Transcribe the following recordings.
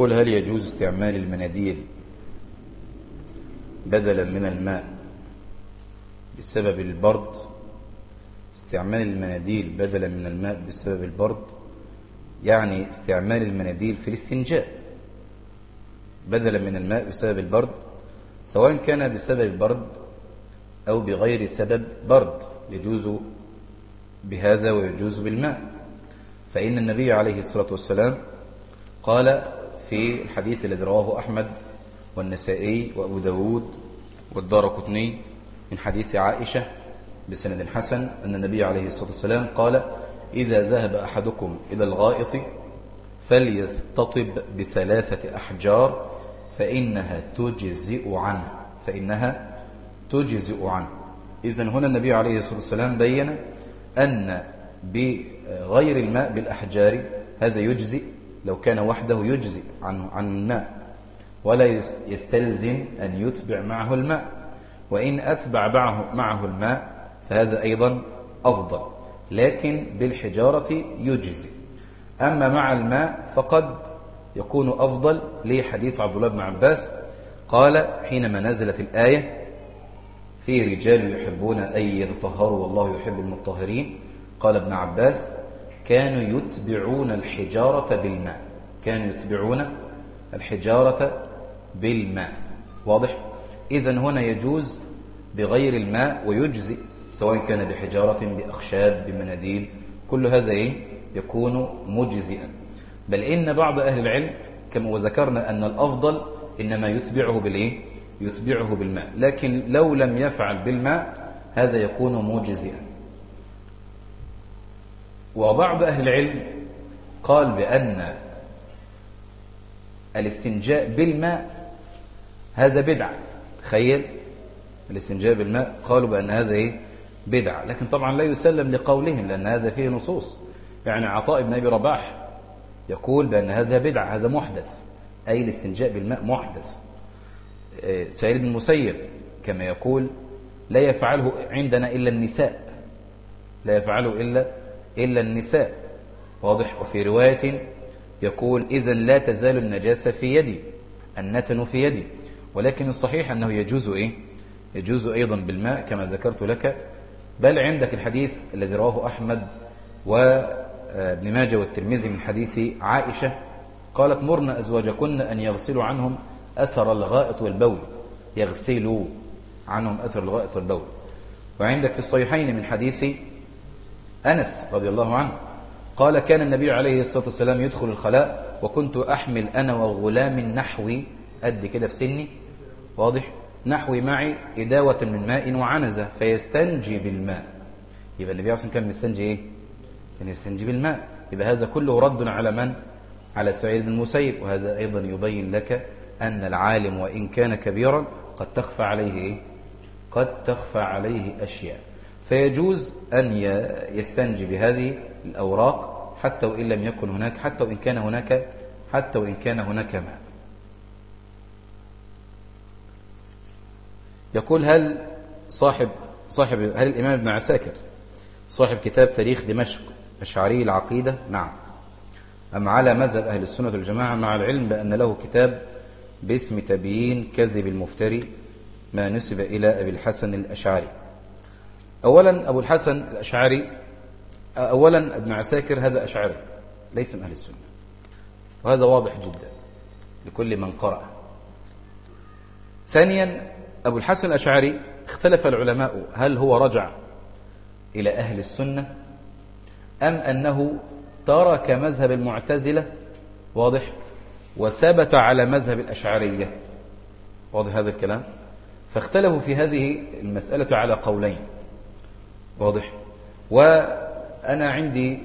يقول هل يجوز استعمال المناديل بدلا من الماء بسبب البرد؟ استعمال المناديل بدلا من الماء بسبب البرد يعني استعمال المناديل في الاستنجاء بدلا من الماء بسبب البرد سواء كان بسبب البرد أو بغير سبب برد يجوز بهذا ويجوز بالماء. فإن النبي عليه الصلاة والسلام قال في الحديث الذي رواه أحمد والنسائي وأبو داود والدار قطني من حديث عائشة بسند حسن أن النبي عليه الصلاة والسلام قال إذا ذهب أحدكم إلى الغائط فليستطب بثلاثة أحجار فإنها تجزئ عنه. فإنها تجزئ عنه. إذن هنا النبي عليه الصلاة والسلام بين أن بغير الماء بالأحجار هذا يجزئ لو كان وحده يجزئ عن عن الماء ولا يستلزم أن يتبع معه الماء. وإن أتبع معه, معه الماء فهذا أيضا أفضل. لكن بالحجارة يجزي أما مع الماء فقد يكون أفضل. لحديث عبد الله بن عباس قال حينما نزلت الآية في رجال يحبون أن يتطهروا والله يحب المطهرين قال ابن عباس كانوا يتبعون الحجارة بالماء. كانوا يتبعون الحجارة بالماء. واضح؟ إذن هنا يجوز بغير الماء ويجزئ سواء كان بحجارة بأخشاب بمناديل. كل هذا إيه؟ يكون مجزئا. بل إن بعض أهل العلم كما وذكرنا أن الأفضل إنما يتبعه بالإيه؟ يتبعه بالماء. لكن لو لم يفعل بالماء هذا يكون مجزئا. وبعض أهل العلم قال بأن الاستنجاء بالماء هذا بدعة. تخيل؟ الاستنجاء بالماء قالوا بأن هذا إيه؟ بدعة. لكن طبعا لا يسلم لقولهم لأن هذا فيه نصوص. يعني عطاء بن أبي رباح يقول بأن هذا بدعة هذا محدث. أي الاستنجاء بالماء محدث. سيد بن المسيب كما يقول لا يفعله عندنا إلا النساء. لا يفعله إلا إلا النساء. واضح. وفي رواية يقول إذا لا تزال النجاسة في يدي النتن في يدي. ولكن الصحيح أنه يجوز إيه؟ يجوز أيضا بالماء كما ذكرت لك. بل عندك الحديث الذي رواه أحمد وابن ماجه والترمذي من حديث عائشة قالت مرنا أزواجكن أن يغسلوا عنهم أثر الغائط والبول. يغسلوا عنهم أثر الغائط والبول. وعندك في الصحيحين من حديث أنس رضي الله عنه قال كان النبي عليه الصلاة والسلام يدخل الخلاء وكنت أحمل أنا وغلام نحوي قد كده في سني. واضح؟ نحوي معي إداوة من ماء وعنزة فيستنجي بالماء. يبقى النبي عليه كان يستنجي إيه؟ كان يستنجي بالماء. يبقى هذا كله رد على من؟ على سعيد بن المسيب. وهذا أيضا يبين لك أن العالم وإن كان كبيرا قد تخفى عليه إيه؟ قد تخفى عليه أشياء. فيجوز أن يستنجي بهذه الأوراق حتى وإن لم يكن هناك حتى وإن كان هناك حتى وإن كان هناك ماء. يقول هل صاحب صاحب هل الإمام ابن عساكر صاحب كتاب تاريخ دمشق أشعري العقيدة؟ نعم. أم على مذهب أهل السنة والجماعة مع العلم بأن له كتاب باسم تبيين كذب المفتري ما نسب إلى أبي الحسن الأشعري؟ أولا أبو الحسن الأشعري أولا ابن عساكر هذا أشعري ليس من أهل السنة. وهذا واضح جدا لكل من قرأ. ثانيا أبو الحسن الأشعري اختلف العلماء هل هو رجع إلى أهل السنة أم أنه ترك مذهب المعتزلة؟ واضح. وثبت على مذهب الأشعرية. واضح هذا الكلام. فاختلفوا في هذه المسألة على قولين. واضح. وأنا عندي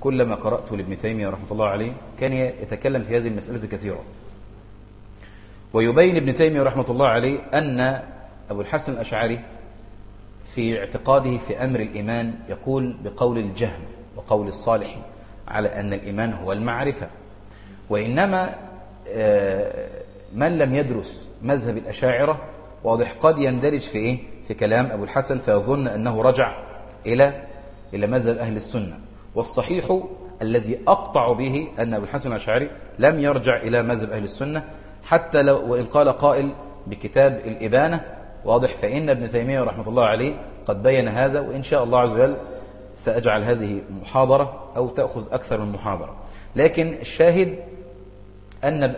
كلما قرأت لابن تيمية رحمة الله عليه كان يتكلم في هذه المسألة كثيرا. ويبين ابن تيمية رحمة الله عليه أن أبو الحسن الأشعري في اعتقاده في أمر الإيمان يقول بقول الجهم وقول الصالح على أن الإيمان هو المعرفة. وإنما من لم يدرس مذهب الأشاعرة واضح قد يندرج في إيه؟ في كلام أبو الحسن فيظن أنه رجع إلى إلى مذهب أهل السنة. والصحيح الذي أقطع به أن أبو الحسن الأشعري لم يرجع إلى مذهب أهل السنة حتى لو وإن قال قائل بكتاب الإبانة واضح فإن ابن تيمية رحمة الله عليه قد بين هذا وإن شاء الله عز وجل سأجعل هذه محاضرة أو تأخذ أكثر من محاضرة. لكن الشاهد أن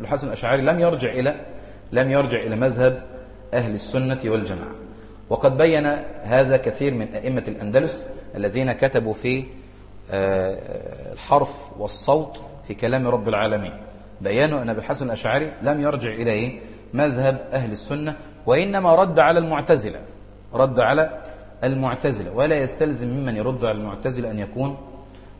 الحسن الأشعري لم يرجع إلى لم يرجع إلى مذهب أهل السنة والجماعة. وقد بين هذا كثير من أئمة الأندلس الذين كتبوا في آه، الحرف والصوت في كلام رب العالمين. بيانوا أن أبي الحسن الأشعري لم يرجع إليه مذهب أهل السنة وإنما رد على المعتزلة رد على المعتزلة. ولا يستلزم ممن يرد على المعتزلة أن يكون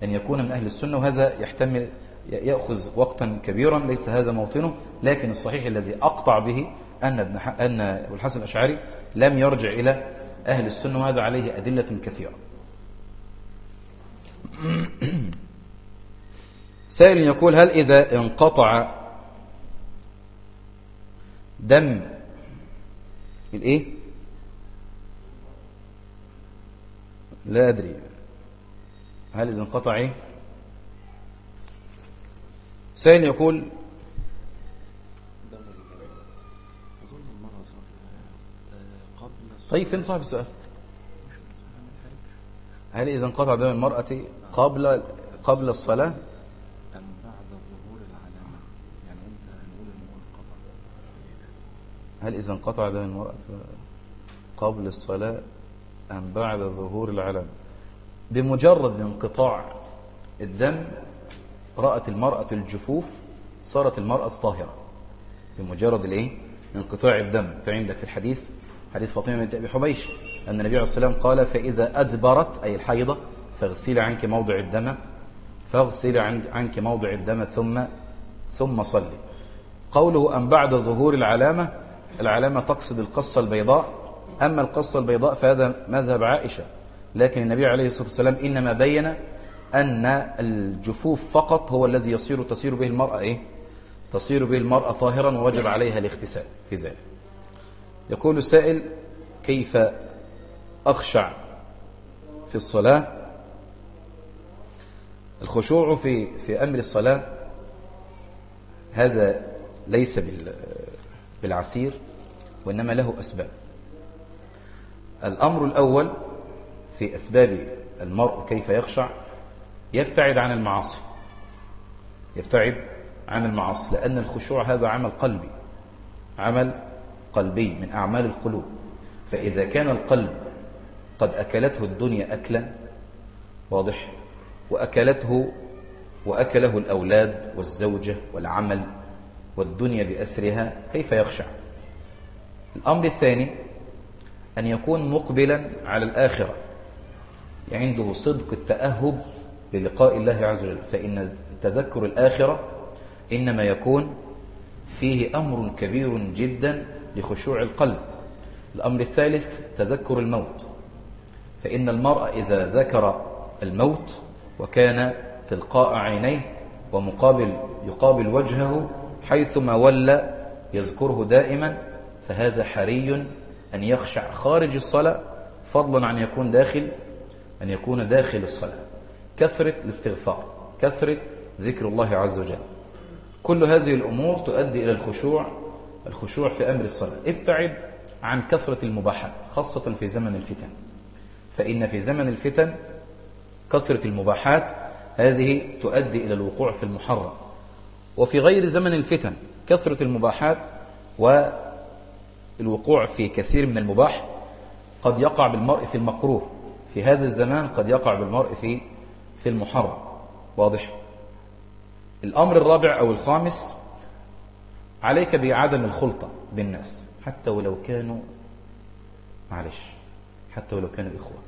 أن يكون من أهل السنة وهذا يحتمل يأخذ وقتا كبيرا ليس هذا موطنه. لكن الصحيح الذي أقطع به أن ابن أن الحسن الأشعري لم يرجع إلى أهل السنة وهذا عليه أدلة كثيرة. سائل يقول هل إذا انقطع دم الإيه؟ لا أدري. هل إذا انقطع إيه؟ سائل يقول طيب فين صاحب السؤال؟ هل إذا انقطع دم المرأة قبل قبل الصلاة؟ أم بعد ظهور العلامة؟ يعني أنت هنقول إنه انقطع. هل إذا انقطع دم المرأة قبل الصلاة أم بعد ظهور العلامة؟ بمجرد انقطاع الدم رأت المرأة الجفوف صارت المرأة طاهرة. بمجرد الإيه؟ انقطاع الدم. انت عندك في الحديث حديث فاطمة بنت أبي حبيش أن النبي عليه والسلام قال فإذا أدبرت أي الحيضة فاغسلي عنك موضع الدم فاغسلي عنك موضع الدم ثم ثم صلي. قوله أن بعد ظهور العلامة؟ العلامة تقصد القصة البيضاء أما القصة البيضاء فهذا مذهب عائشة لكن النبي عليه الصلاة والسلام إنما بين أن الجفوف فقط هو الذي يصير تصير به المرأة إيه؟ تصير به المرأة طاهرا ووجب عليها الاغتسال في ذلك. يقول السائل كيف أخشع في الصلاة؟ الخشوع في في أمر الصلاة هذا ليس بالعسير وإنما له أسباب. الأمر الأول في أسباب المرء كيف يخشع يبتعد عن المعاصي. يبتعد عن المعاصي لأن الخشوع هذا عمل قلبي عمل قلبي من أعمال القلوب. فإذا كان القلب قد أكلته الدنيا أكلا واضح وأكلته وأكله الأولاد والزوجة والعمل والدنيا بأسرها كيف يخشع؟ الأمر الثاني أن يكون مقبلا على الآخرة. عنده صدق التأهب للقاء الله عز وجل. فإن تذكر الآخرة إنما يكون فيه أمر كبير جدا لخشوع القلب. الأمر الثالث تذكر الموت. فإن المرء إذا ذكر الموت وكان تلقاء عينيه ومقابل يقابل وجهه حيثما ولى يذكره دائما فهذا حري أن يخشع خارج الصلاة فضلا عن يكون داخل أن يكون داخل الصلاة. كثرة الاستغفار كثرة ذكر الله عز وجل. كل هذه الأمور تؤدي إلى الخشوع الخشوع في أمر الصلاة. ابتعد عن كثرة المباحات خاصة في زمن الفتن. فإن في زمن الفتن كثرة المباحات هذه تؤدي إلى الوقوع في المحرم. وفي غير زمن الفتن كثرة المباحات والوقوع في كثير من المباح قد يقع بالمرء في المكروه. في هذا الزمان قد يقع بالمرء في في المحرم. واضح؟ الأمر الرابع أو الخامس عليك بعدم الخلطة بالناس حتى ولو كانوا معلش حتى ولو كانوا إخوة.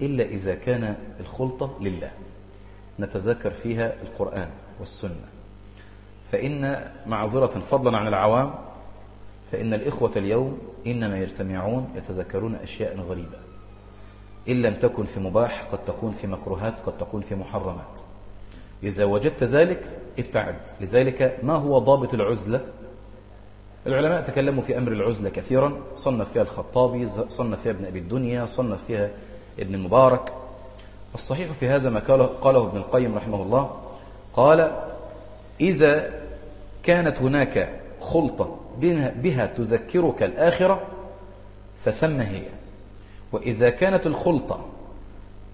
إلا إذا كان الخلطة لله. نتذكر فيها القرآن والسنة. فإن معذرة فضلا عن العوام فإن الإخوة اليوم إنما يجتمعون يتذكرون أشياء غريبة. إن لم تكن في مباح قد تكون في مكروهات قد تكون في محرمات. إذا وجدت ذلك ابتعد. لذلك ما هو ضابط العزلة؟ العلماء تكلموا في أمر العزلة كثيرا. صنف فيها الخطابي صنف فيها ابن أبي الدنيا صنف فيها ابن المبارك. الصحيح في هذا ما قاله, قاله ابن القيم رحمه الله. قال إذا كانت هناك خلطة بها, تذكرك الآخرة فسم هي. وإذا كانت الخلطة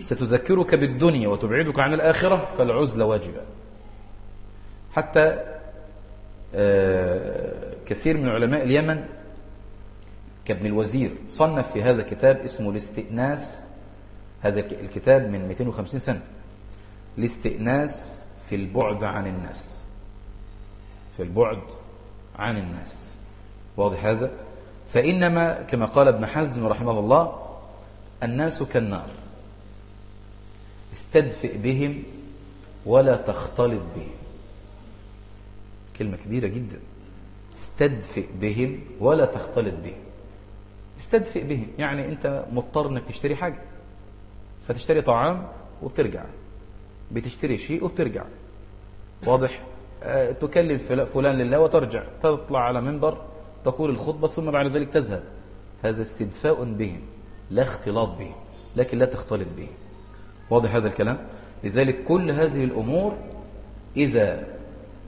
ستذكرك بالدنيا وتبعدك عن الآخرة فالعزلة واجبة. حتى آه، كثير من علماء اليمن كابن الوزير صنف في هذا كتاب اسمه الاستئناس هذا الكتاب من 250 سنة. الاستئناس في البعد عن الناس. في البعد عن الناس. واضح هذا؟ فإنما كما قال ابن حزم رحمه الله الناس كالنار. استدفئ بهم ولا تختلط بهم. كلمة كبيرة جدا. استدفئ بهم ولا تختلط بهم. استدفئ بهم. يعني أنت مضطر إنك تشتري حاجة. فتشتري طعام وبترجع. بتشتري شيء وبترجع. واضح؟ آه تكلم فلان لله وترجع. تطلع على منبر تقول الخطبة ثم بعد ذلك تذهب. هذا استدفاء بهم لا اختلاط بهم لكن لا تختلط بهم. واضح هذا الكلام؟ لذلك كل هذه الأمور إذا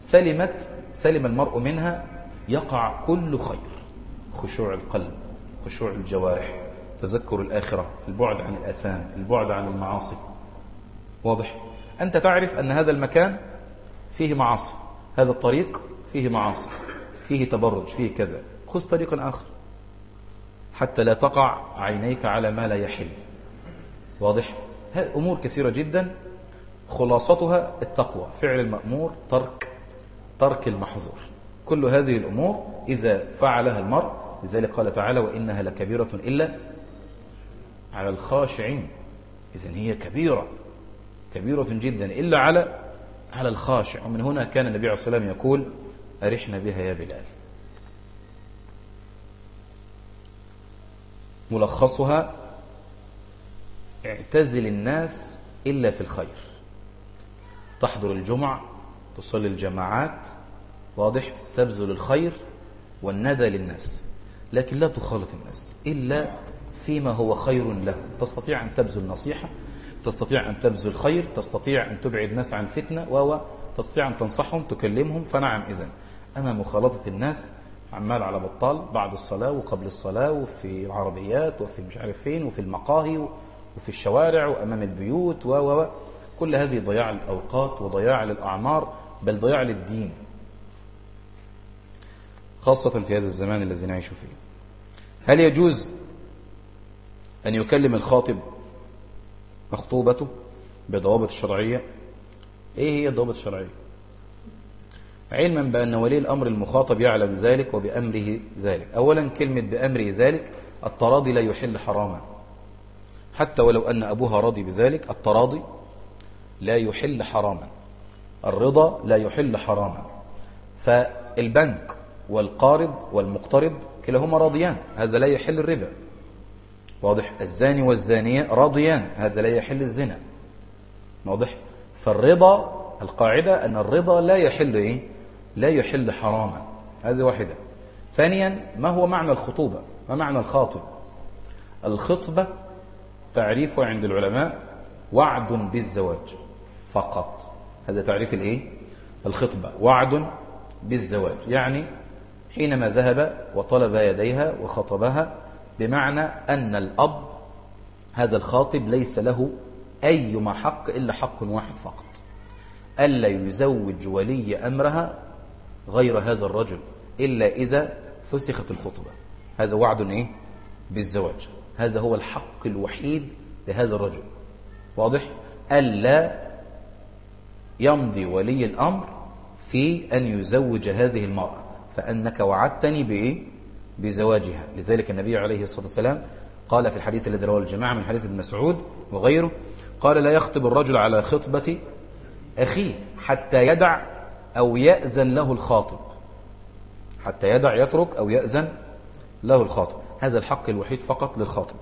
سلمت سلم المرء منها يقع كل خير. خشوع القلب خشوع الجوارح تذكر الآخرة البعد عن الأسام البعد عن المعاصي. واضح؟ أنت تعرف أن هذا المكان فيه معاصي. هذا الطريق فيه معاصي. فيه تبرج فيه كذا. خذ طريقا آخر. حتى لا تقع عينيك على ما لا يحل. واضح؟ أمور كثيرة جدا. خلاصتها التقوى فعل المأمور ترك ترك المحظور. كل هذه الأمور إذا فعلها المرء لذلك قال تعالى وإنها لكبيرة إلا على الخاشعين. إذن هي كبيرة كبيرة جدا إلا على على الخاشع. ومن هنا كان النبي عليه الصلاة والسلام يقول أرحنا بها يا بلال. ملخصها اعتزل الناس إلا في الخير. تحضر الجمع تصلي الجماعات واضح؟ تبذل الخير والندى للناس. لكن لا تخالط الناس إلا فيما هو خير له تستطيع أن تبذل نصيحة تستطيع أن تبذل خير تستطيع أن تبعد الناس عن فتنة و تستطيع أن تنصحهم تكلمهم فنعم إذن. أما مخالطة الناس عمال على بطال بعد الصلاة وقبل الصلاة وفي العربيات وفي مش عارف فين وفي المقاهي وفي الشوارع وأمام البيوت و و كل هذه ضياع للأوقات وضياع للأعمار. بل ضياع للدين خاصة في هذا الزمان الذي نعيش فيه. هل يجوز أن يكلم الخاطب مخطوبته بضوابط الشرعية إيه هي الضوابط الشرعية؟ علما بأن ولي الأمر المخاطب يعلم ذلك وبأمره ذلك. أولا كلمة بأمره ذلك التراضي لا يحل حراما. حتى ولو أن أبوها راضي بذلك التراضي لا يحل حراما. الرضا لا يحل حراما. فالبنك والقارض والمقترض كلاهما راضيان هذا لا يحل الربا. واضح؟ الزاني والزانية راضيان هذا لا يحل الزنا. واضح؟ فالرضا القاعدة أن الرضا لا يحل إيه؟ لا يحل حراما. هذه واحدة. ثانيا ما هو معنى الخطوبة؟ ما معنى الخاطب؟ الخطبة تعريفه عند العلماء وعد بالزواج فقط. هذا تعريف الايه؟ الخطبة. وعد بالزواج. يعني حينما ذهب وطلب يديها وخطبها بمعنى أن الأب هذا الخاطب ليس له أي حق إلا حق واحد فقط. ألا يزوج ولي أمرها غير هذا الرجل إلا إذا فسخت الخطبة. هذا وعد إيه؟ بالزواج. هذا هو الحق الوحيد لهذا الرجل. واضح؟ ألا يمضي ولي الأمر في أن يزوج هذه المرأة. فأنك وعدتني بإيه؟ بزواجها. لذلك النبي عليه الصلاة والسلام قال في الحديث الذي رواه الجماعة من حديث ابن مسعود وغيره قال لا يخطب الرجل على خطبة أخيه حتى يدع أو يأذن له الخاطب. حتى يدع يترك أو يأذن له الخاطب. هذا الحق الوحيد فقط للخاطب.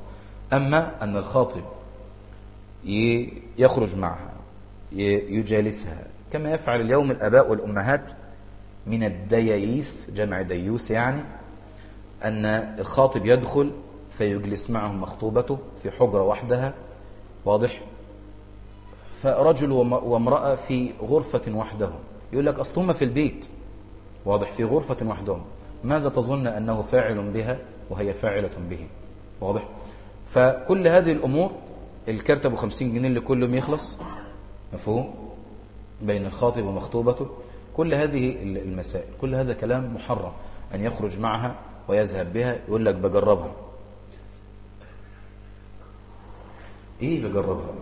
أما أن الخاطب يخرج معها. يجالسها. كما يفعل اليوم الأباء والأمهات من الديايس جمع ديوس يعني أن الخاطب يدخل فيجلس معه مخطوبته في حجرة وحدها. واضح؟ فرجل وامرأة في غرفة وحدهم. يقول لك أصل هم في البيت. واضح؟ في غرفة وحدهم. ماذا تظن أنه فاعل بها وهي فاعلة به؟ واضح؟ فكل هذه الأمور الكارت أبو خمسين جنيه اللي يوم يخلص مفهوم؟ بين الخاطب ومخطوبته. كل هذه المسائل كل هذا كلام محرم. أن يخرج معها ويذهب بها يقول لك بجربها. إيه بجربها؟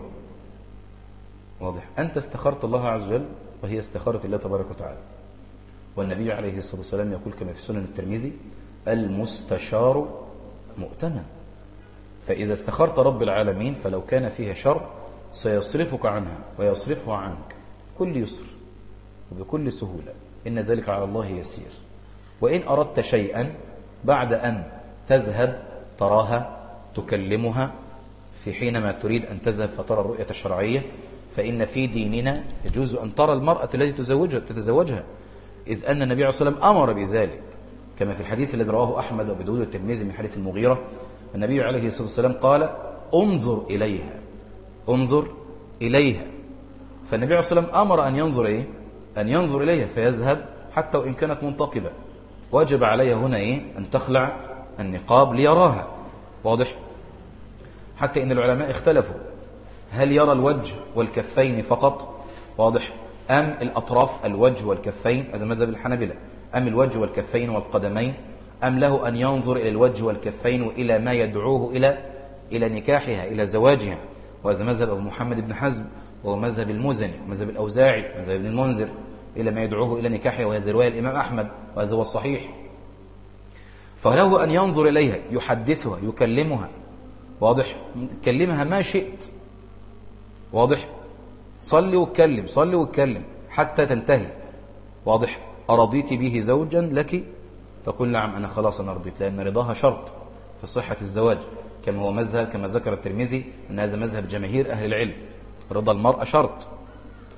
واضح. أنت استخرت الله عز وجل وهي استخارت الله تبارك وتعالى. والنبي عليه الصلاة والسلام يقول كما في سنن الترمذي المستشار مؤتمن. فإذا استخرت رب العالمين فلو كان فيها شر سيصرفك عنها ويصرفها عنك كل يسر وبكل سهولة. إن ذلك على الله يسير. وإن أردت شيئا بعد أن تذهب تراها تكلمها في حينما تريد أن تذهب فترى الرؤية الشرعية فإن في ديننا يجوز أن ترى المرأة التي تزوجها تتزوجها. إذ أن النبي عليه الصلاة والسلام أمر بذلك. كما في الحديث الذي رواه أحمد وأبو داود من حديث المغيرة النبي عليه الصلاة والسلام قال انظر إليها. انظر إليها. فالنبي عليه الصلاة والسلام أمر أن ينظر إيه؟ أن ينظر إليها فيذهب حتى وإن كانت منتقبة. وجب عليها هنا إيه؟ أن تخلع النقاب ليراها. واضح؟ حتى إن العلماء اختلفوا. هل يرى الوجه والكفين فقط؟ واضح. أم الأطراف الوجه والكفين؟ هذا مذهب الحنابلة. أم الوجه والكفين والقدمين؟ أم له أن ينظر إلى الوجه والكفين وإلى ما يدعوه إلى إلى نكاحها إلى زواجها؟ وهذا مذهب أبو محمد بن حزم وهو مذهب المزني ومذهب الأوزاعي مذهب ابن المنذر إلى ما يدعوه إلى نكاحها وهذه رواية الإمام أحمد وهذا هو الصحيح. فله أن ينظر إليها يحدثها يكلمها. واضح؟ كلمها ما شئت. واضح؟ صلي واتكلم صلي واتكلم حتى تنتهي. واضح؟ أرضيت به زوجا لك؟ تقول نعم أنا خلاص أنا رضيت لأن رضاها شرط في صحة الزواج. كما هو مذهب كما ذكر الترمذي أن هذا مذهب جماهير أهل العلم. رضا المرأة شرط.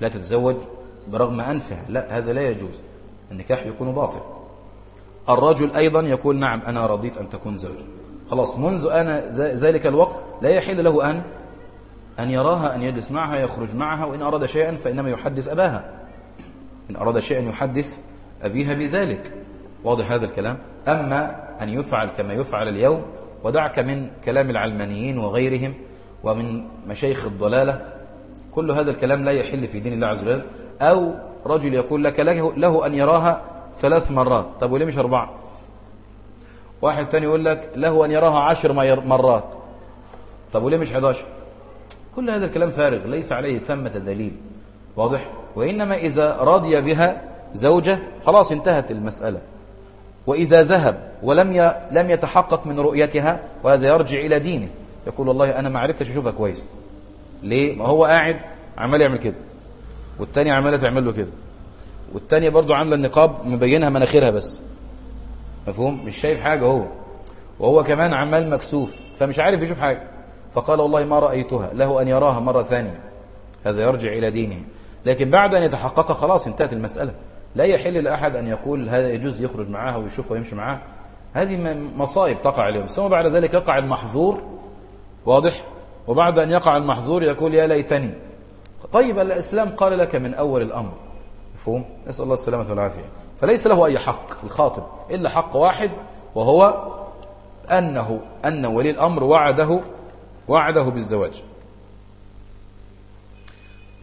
لا تتزوج برغم أنفها. لا هذا لا يجوز. النكاح يكون باطل. الرجل أيضا يقول نعم أنا رضيت أن تكون زوجا خلاص منذ أنا ذلك الوقت لا يحل له أن أن يراها أن يجلس معها يخرج معها وإن أراد شيئا فإنما يحدث أباها. إن أراد شيئا يحدث أبيها بذلك. واضح هذا الكلام؟ أما أن يفعل كما يفعل اليوم ودعك من كلام العلمانيين وغيرهم ومن مشايخ الضلالة. كل هذا الكلام لا يحل في دين الله عز وجل. أو رجل يقول لك له, أن يراها ثلاث مرات. طب وليه مش أربعة؟ واحد تاني يقول لك له أن يراها عشر مرات. طب وليه مش 11 كل هذا الكلام فارغ ليس عليه ثمة دليل واضح. وإنما إذا رضي بها زوجة خلاص انتهت المسألة. وإذا ذهب ولم. لم يتحقق من رؤيتها وهذا يرجع إلى دينه. يقول والله أنا ما عرفتش أشوفها كويس. ليه؟ ما هو قاعد عمال يعمل كده. والتاني عمالة تعمل له كده. والتانية برضو عاملة النقاب مبينها مناخيرها بس. مفهوم؟ مش شايف حاجة هو. وهو كمان عمال مكسوف فمش عارف يشوف حاجة. فقال والله ما رأيتها له أن يراها مرة ثانية. هذا يرجع إلى دينه. لكن بعد أن يتحقق خلاص انتهت المسألة. لا يحل لأحد أن يقول هذا يجوز يخرج معها ويشوفها ويمشي معها هذه مصائب تقع عليهم ثم بعد ذلك يقع المحظور واضح؟ وبعد أن يقع المحظور يقول يا ليتني. طيب الإسلام قال لك من أول الأمر. مفهوم؟ نسأل الله السلامة والعافية. فليس له أي حق الخاطب إلا حق واحد وهو أنه أن ولي الأمر وعده وعده بالزواج.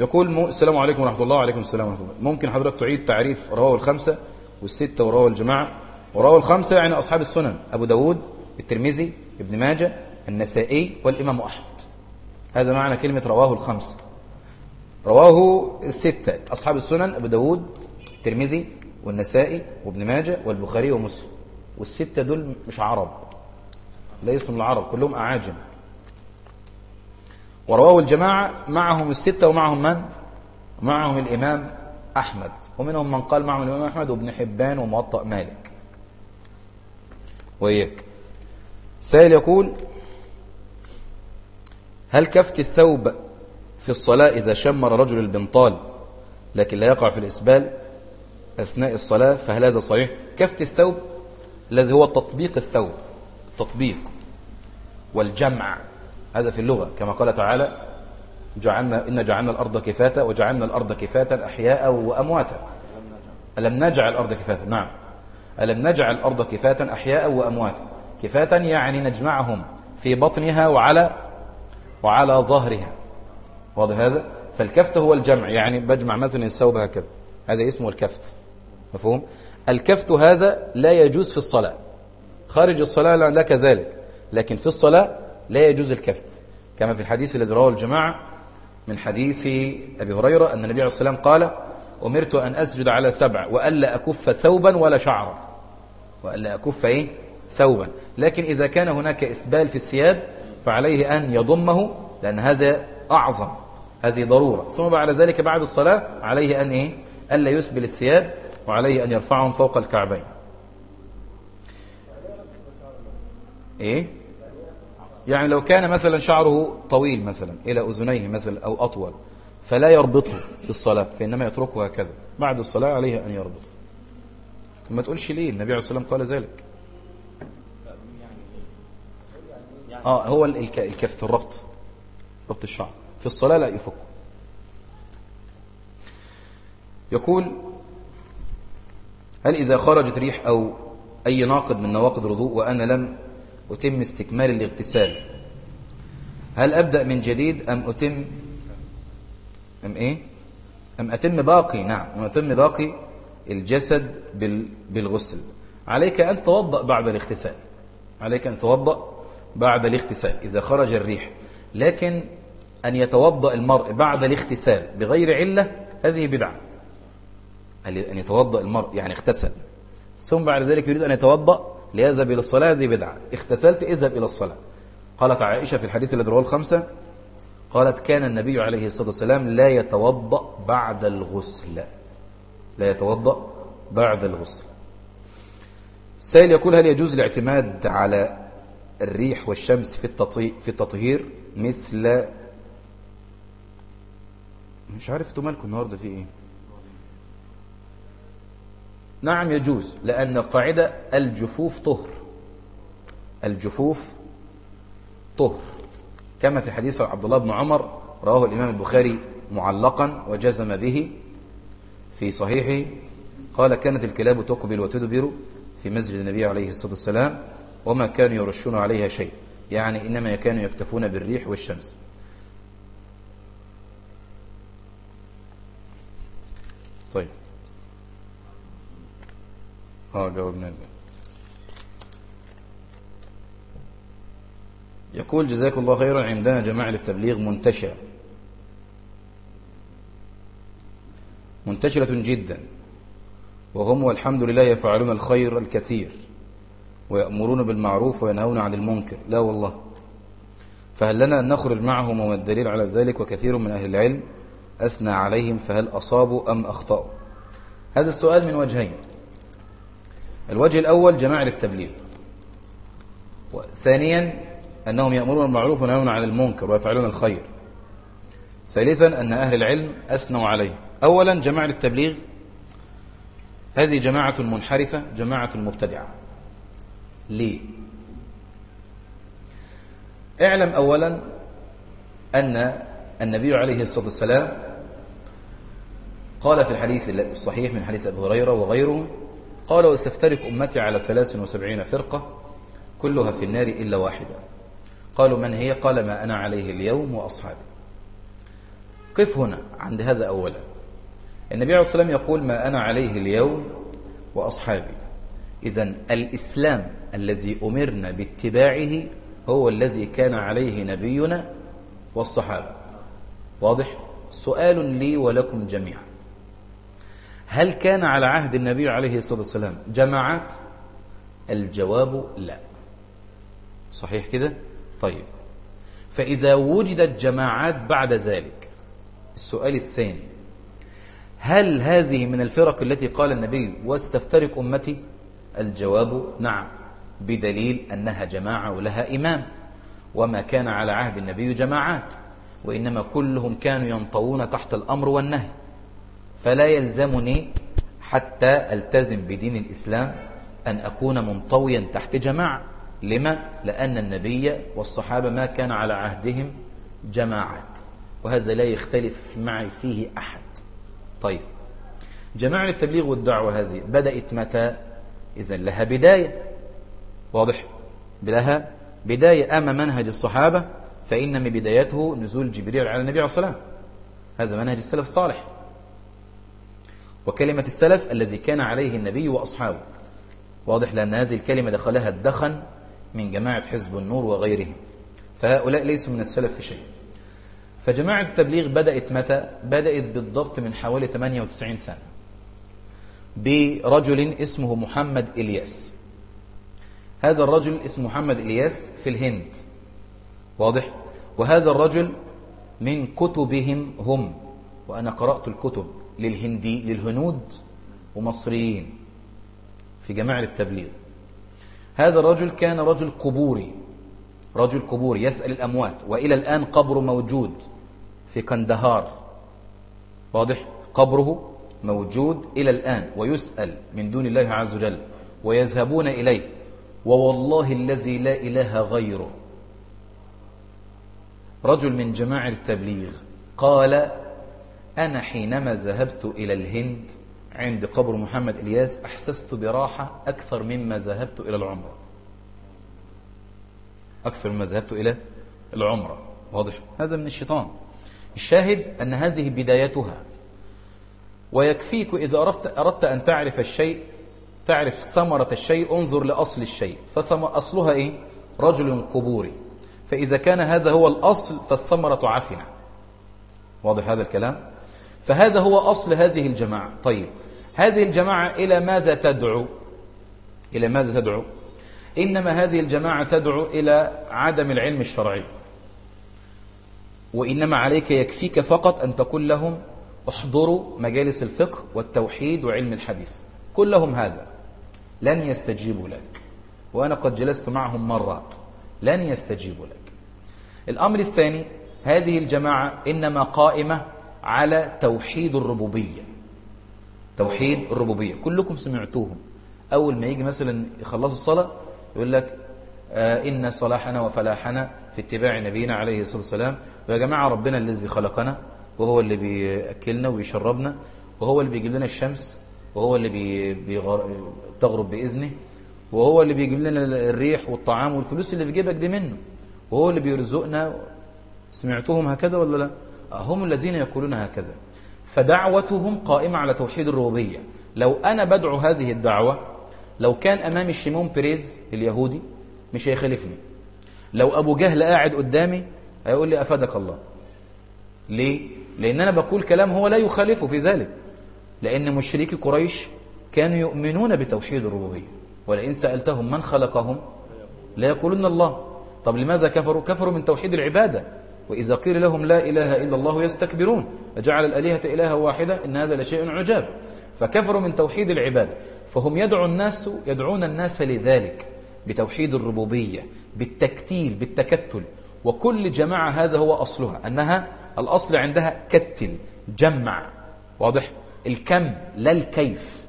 يقول السلام عليكم ورحمة الله وعليكم السلام ورحمة الله. ممكن حضرتك تعيد تعريف رواه الخمسة والستة ورواه الجماعة. ورواه الخمسة يعني أصحاب السنن أبو داود الترمذي ابن ماجة النسائي والإمام أحمد. هذا معنى كلمة رواه الخمسة. رواه الستة أصحاب السنن أبو داود الترمذي والنسائي وابن ماجة والبخاري ومسلم. والستة دول مش عرب ليسوا من العرب كلهم أعاجم. ورواه الجماعة معهم الستة ومعهم من؟ معهم الإمام أحمد. ومنهم من قال معهم الإمام أحمد وابن حبان وموطأ مالك. وإياك. سائل يقول هل كفت الثوب في الصلاة إذا شمر رجل البنطال لكن لا يقع في الإسبال أثناء الصلاة فهل هذا صحيح؟ كفت الثوب الذي هو تطبيق الثوب التطبيق والجمع. هذا في اللغة كما قال تعالى جعلنا إن جعلنا الأرض كفاتا وجعلنا الأرض كفاتا أحياء وأمواتا. ألم نجعل الأرض كفاتا؟ نعم. ألم نجعل الأرض كفاتا أحياء وأمواتا؟ كفاتا يعني نجمعهم في بطنها وعلى وعلى ظهرها. واضح هذا؟ فالكفت هو الجمع يعني بجمع مثلا الثوب هكذا. هذا اسمه الكفت. مفهوم؟ الكفت هذا لا يجوز في الصلاة. خارج الصلاة لا كذلك. لكن في الصلاة لا يجوز الكفت. كما في الحديث الذي رواه الجماعة من حديث أبي هريرة أن النبي عليه الصلاة والسلام قال أمرت أن أسجد على سبع وألا أكف ثوبا ولا شعرا. وألا أكف إيه؟ ثوبا. لكن إذا كان هناك إسبال في الثياب فعليه أن يضمه لأن هذا أعظم هذه ضرورة. ثم بعد ذلك بعد الصلاة عليه أن إيه؟ ألا يسبل الثياب وعليه أن يرفعهم فوق الكعبين. إيه؟ يعني لو كان مثلا شعره طويل مثلا إلى أذنيه مثلا أو أطول فلا يربطه في الصلاة فإنما يتركه هكذا بعد الصلاة عليه أن يربطه. ما تقولش ليه؟ النبي عليه الصلاة والسلام قال ذلك. آه هو الك- الكف الربط ربط الشعر. في الصلاة لا يفك. يقول هل إذا خرجت ريح أو أي ناقض من نواقض الوضوء وأنا لم أتم استكمال الاغتسال. هل أبدأ من جديد أم أتم أم إيه؟ أم أتم باقي؟ نعم أم أتم باقي الجسد بال- بالغسل. عليك أن تتوضأ بعد الاغتسال. عليك أن تتوضأ بعد الاغتسال إذا خرج الريح. لكن أن يتوضأ المرء بعد الاغتسال بغير علة هذه بدعة. أن يتوضأ المرء يعني اغتسل. ثم بعد ذلك يريد أن يتوضأ ليذهب إلى الصلاة هذه بدعة. اغتسلت اذهب إلى الصلاة. قالت عائشة في الحديث الذي رواه الخمسة قالت كان النبي عليه الصلاة والسلام لا يتوضأ بعد الغسل. لا يتوضأ بعد الغسل. سائل يقول هل يجوز الاعتماد على الريح والشمس في التطهير في التطهير مثل مش عارف أنتوا مالكم النهارده في إيه. نعم يجوز لأن القاعدة الجفوف طهر. الجفوف طهر. كما في حديث عبد الله بن عمر رواه الإمام البخاري معلقا وجزم به في صحيحه. قال كانت الكلاب تقبل وتدبر في مسجد النبي عليه الصلاة والسلام وما كانوا يرشون عليها شيء. يعني إنما كانوا يكتفون بالريح والشمس. آه جاوبنا ده. يقول جزاك الله خيرا عندنا جماعة التبليغ منتشرة. منتشرة جدا. وهم والحمد لله يفعلون الخير الكثير. ويأمرون بالمعروف وينهون عن المنكر. لا والله. فهل لنا أن نخرج معهم وما الدليل على ذلك؟ وكثير من أهل العلم أثنى عليهم. فهل أصابوا أم أخطأوا؟ هذا السؤال من وجهين. الوجه الأول جماعة التبليغ وثانيا أنهم يأمرون بالمعروف وينهون عن المنكر ويفعلون الخير. ثالثا أن أهل العلم أثنوا عليه. أولا جماعة التبليغ هذه جماعة منحرفة جماعة مبتدعة. ليه؟ اعلم أولا أن النبي عليه الصلاة والسلام قال في الحديث الصحيح من حديث أبي هريرة وغيره قال واستفترق أمتي على ثلاث وسبعين فرقة كلها في النار إلا واحدة. قالوا من هي؟ قال ما أنا عليه اليوم وأصحابي. قف هنا عند هذا أولا. النبي عليه الصلاة والسلام يقول ما أنا عليه اليوم وأصحابي. إذا الإسلام الذي أمرنا باتباعه هو الذي كان عليه نبينا والصحابة. واضح؟ سؤال لي ولكم جميعا. هل كان على عهد النبي عليه الصلاة والسلام جماعات؟ الجواب لا. صحيح كده؟ طيب. فإذا وجدت جماعات بعد ذلك السؤال الثاني هل هذه من الفرق التي قال النبي واستفترق أمتي؟ الجواب نعم بدليل أنها جماعة ولها إمام وما كان على عهد النبي جماعات وإنما كلهم كانوا ينطوون تحت الأمر والنهي. فلا يلزمني حتى ألتزم بدين الإسلام أن أكون منطويا تحت جماعة لما؟ لأن النبي والصحابة ما كان على عهدهم جماعات وهذا لا يختلف معي فيه أحد. طيب جماعة التبليغ والدعوة هذه بدأت متى؟ إذا لها بداية. واضح؟ لها بداية. أما منهج الصحابة فإن من بدايته نزول جبريل على النبي عليه الصلاة هذا منهج السلف الصالح. وكلمة السلف الذي كان عليه النبي وأصحابه. واضح لأن هذه الكلمة دخلها الدخن من جماعة حزب النور وغيرهم. فهؤلاء ليسوا من السلف في شيء. فجماعة التبليغ بدأت متى؟ بدأت بالضبط من حوالي 98 سنة. برجل اسمه محمد إلياس. هذا الرجل اسمه محمد إلياس في الهند. واضح؟ وهذا الرجل من كتبهم هم. وأنا قرأت الكتب. للهندي للهنود ومصريين في جماعة التبليغ. هذا الرجل كان رجل قبوري رجل قبوري يسأل الأموات وإلى الآن قبره موجود في كندهار. واضح؟ قبره موجود إلى الآن ويسأل من دون الله عز وجل ويذهبون إليه ووالله الذي لا إله غيره. رجل من جماعة التبليغ قال أنا حينما ذهبت إلى الهند عند قبر محمد إلياس أحسست براحة أكثر مما ذهبت إلى العمرة. أكثر مما ذهبت إلى العمرة. واضح؟ هذا من الشيطان. الشاهد أن هذه بدايتها. ويكفيك إذا أردت, أردت أن تعرف الشيء تعرف ثمرة الشيء انظر لأصل الشيء. فأصلها إيه؟ رجل قبوري. فإذا كان هذا هو الأصل فالثمرة عفنة. واضح هذا الكلام؟ فهذا هو أصل هذه الجماعة. طيب هذه الجماعة إلى ماذا تدعو؟ إلى ماذا تدعو؟ إنما هذه الجماعة تدعو إلى عدم العلم الشرعي. وإنما عليك يكفيك فقط أن تقول لهم احضروا مجالس الفقه والتوحيد وعلم الحديث. كلهم هذا. لن يستجيبوا لك. وأنا قد جلست معهم مرات. لن يستجيبوا لك. الأمر الثاني هذه الجماعة إنما قائمة على توحيد الربوبية. توحيد الربوبية. كلكم سمعتوهم. أول ما يجي مثلا يخلصوا الصلاة يقول لك آه إن صلاحنا وفلاحنا في اتباع نبينا عليه الصلاة والسلام. ويا جماعة ربنا الذي خلقنا وهو اللي بيأكلنا ويشربنا وهو اللي بيجيب لنا الشمس وهو اللي بي تغرب بإذنه وهو اللي بيجيب لنا الريح والطعام والفلوس اللي في جيبك دي منه وهو اللي بيرزقنا. سمعتهم هكذا ولا لا؟ هم الذين يقولون هكذا. فدعوتهم قائمة على توحيد الربوبية. لو أنا بدعو هذه الدعوة لو كان أمامي شيمون بيريز اليهودي مش هيخالفني. لو أبو جهل قاعد قدامي هيقول لي أفادك الله. ليه؟ لأن أنا بقول كلام هو لا يخالفه في ذلك. لأن مشركي قريش كانوا يؤمنون بتوحيد الربوبية. ولئن سألتهم من خلقهم لا يقولون الله. طب لماذا كفروا؟ كفروا من توحيد العبادة. وإذا قيل لهم لا إله إلا الله يستكبرون. أجعل الآلهة إلها واحدة إن هذا لشيء عجاب. فكفروا من توحيد العبادة فهم يدعو الناس يدعون الناس لذلك بتوحيد الربوبية بالتكتيل بالتكتل. وكل جماعة هذا هو أصلها أنها الأصل عندها كتل جمع. واضح؟ الكم لا الكيف.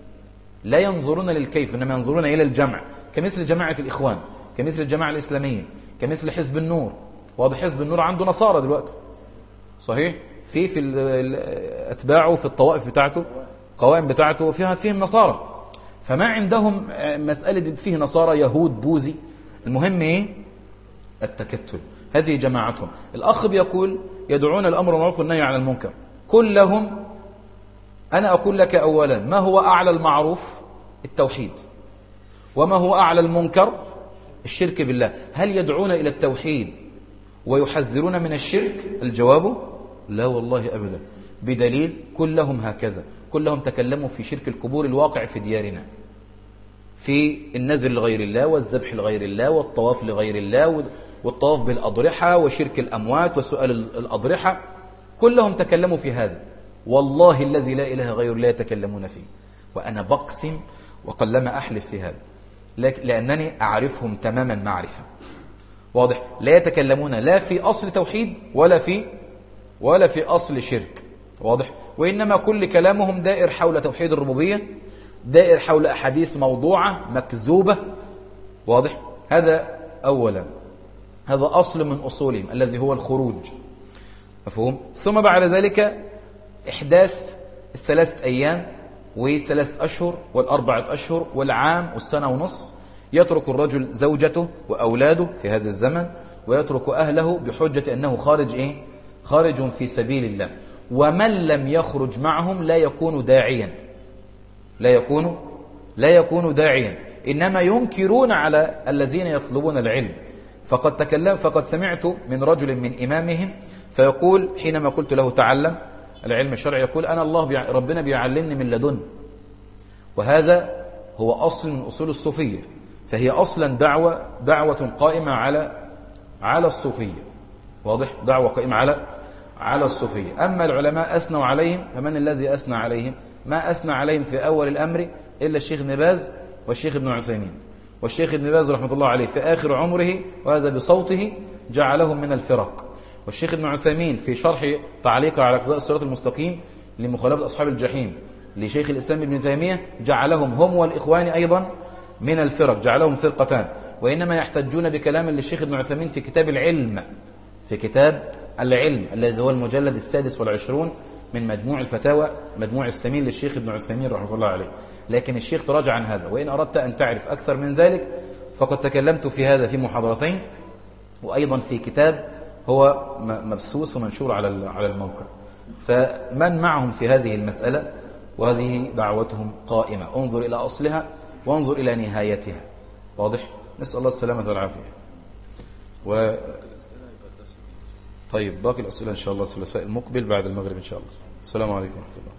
لا ينظرون للكيف إنما ينظرون إلى الجمع. كمثل جماعة الإخوان كمثل الجماعة الإسلامية كمثل حزب النور. واضح حزب النور عنده نصارى دلوقتي. صحيح؟ في في أتباعه في الطوائف بتاعته قوائم بتاعته فيها فيهم نصارى. فما عندهم مسألة فيه نصارى يهود بوذي. المهم إيه؟ التكتل. هذه جماعتهم. الأخ بيقول يدعون الأمر والمعروف والنهي عن المنكر. كلهم أنا أقول لك أولا ما هو أعلى المعروف؟ التوحيد. وما هو أعلى المنكر؟ الشرك بالله. هل يدعون إلى التوحيد؟ ويحذرون من الشرك؟ الجواب لا والله أبدا. بدليل كلهم هكذا. كلهم تكلموا في شرك القبور الواقع في ديارنا. في النذر لغير الله والذبح لغير الله والطواف لغير الله والطواف بالأضرحة وشرك الأموات وسؤال الأضرحة. كلهم تكلموا في هذا. والله الذي لا إله غير لا يتكلمون فيه. وأنا بقسم وقلما أحلف في هذا. لأنني أعرفهم تماما معرفة. واضح. لا يتكلمون لا في أصل توحيد ولا في ولا في أصل شرك. واضح. وإنما كل كلامهم دائر حول توحيد الربوبية دائر حول أحاديث موضوعة مكذوبة. واضح. هذا أولا. هذا أصل من أصولهم الذي هو الخروج. مفهوم؟ ثم بعد ذلك إحداث الثلاثة أيام والثلاثة أشهر والأربعة أشهر والعام والسنة ونص. يترك الرجل زوجته وأولاده في هذا الزمن ويترك أهله بحجة أنه خارج إيه؟ خارج في سبيل الله. ومن لم يخرج معهم لا يكون داعيا. لا يكون لا يكون داعيا. إنما ينكرون على الذين يطلبون العلم. فقد تكلم فقد سمعت من رجل من إمامهم فيقول حينما قلت له تعلم العلم الشرعي يقول أنا الله ربنا بيعلمني من لدن. وهذا هو أصل من أصول الصوفية. فهي أصلا دعوة دعوة قائمة على على الصوفية. واضح؟ دعوة قائمة على على الصوفية. أما العلماء أثنوا عليهم فمن الذي أثنى عليهم؟ ما أثنى عليهم في أول الأمر إلا الشيخ ابن باز والشيخ ابن عثيمين. والشيخ ابن باز رحمة الله عليه في آخر عمره وهذا بصوته جعلهم من الفرق. والشيخ ابن عثيمين في شرح تعليقه على قضاء الصراط المستقيم لمخالفة أصحاب الجحيم لشيخ الإسلام ابن تيمية جعلهم هم والإخوان أيضا من الفرق جعلهم فرقتان. وإنما يحتجون بكلام للشيخ ابن عثيمين في كتاب العلم في كتاب العلم الذي هو المجلد السادس والعشرون من مجموع الفتاوى مجموع السمين للشيخ ابن عثيمين رحمه الله عليه. لكن الشيخ تراجع عن هذا وإن أردت أن تعرف أكثر من ذلك فقد تكلمت في هذا في محاضرتين وأيضا في كتاب هو مبثوث ومنشور على على الموقع. فمن معهم في هذه المسألة؟ وهذه دعوتهم قائمة. انظر إلى أصلها. وانظر إلى نهايتها. واضح؟ نسأل الله السلامة والعافية. و طيب باقي الأسئلة إن شاء الله الثلاثاء المقبل بعد المغرب إن شاء الله. السلام عليكم ورحمة الله.